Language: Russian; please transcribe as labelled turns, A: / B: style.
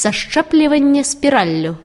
A: Сашчэпліванне спіраллю